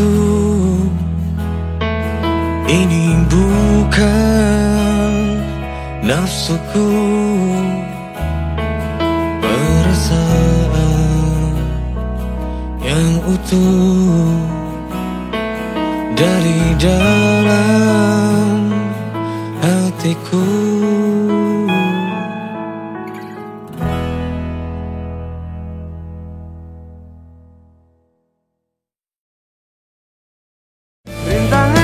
cintaku Ini bukan nafsuku. Perasaan yang utuh Dari dalam hatiku 当爱